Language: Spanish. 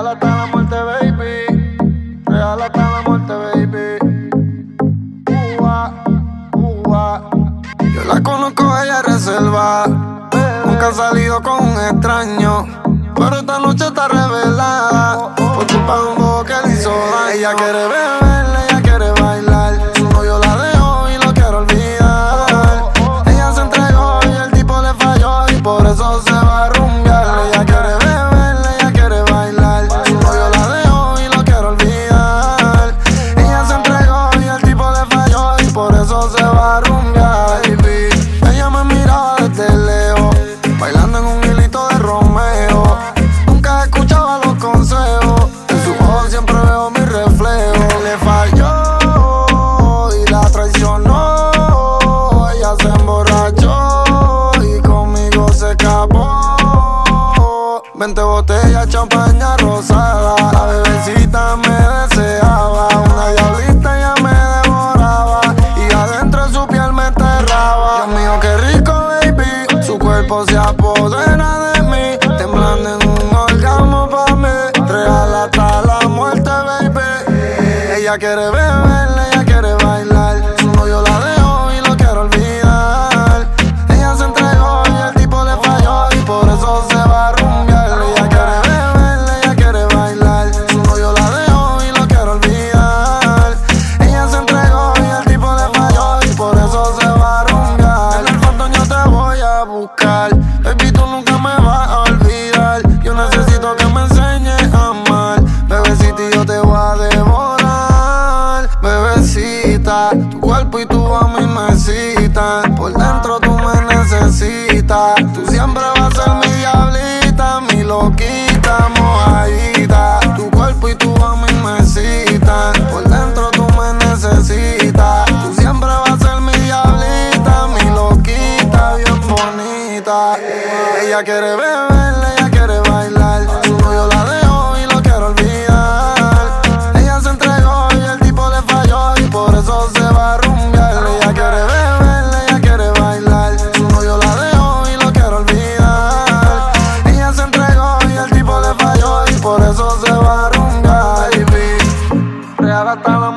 Real hasta la muerte, baby. Real hasta la muerte, baby. Uva, uva. Yo la conozco, ella reserva. Nunca ha salido con un extraño. Pero esta noche está revelada. Por culpa de un que le hizo daño. Ella quiere ver. 20 botellas, champaña rosada. La bebecita me deseaba, una diablita ya me devoraba. Y adentro su piel me enterraba. Dios mío, qué rico, baby. Su cuerpo se apodera de mí, temblando en un orgasmo para mí. Real hasta la muerte, baby. Ella quiere beber. necesitas. Tu cuerpo y tú a mí me. Por dentro tú me necesitas. Tú siempre vas a ser mi diablita, mi loquita, mojadita. Tu cuerpo y tú a mí me. Por dentro tú me necesitas. Tú siempre vas a ser mi diablita, mi loquita, bien bonita. Ella quiere ver va a baby. Hasta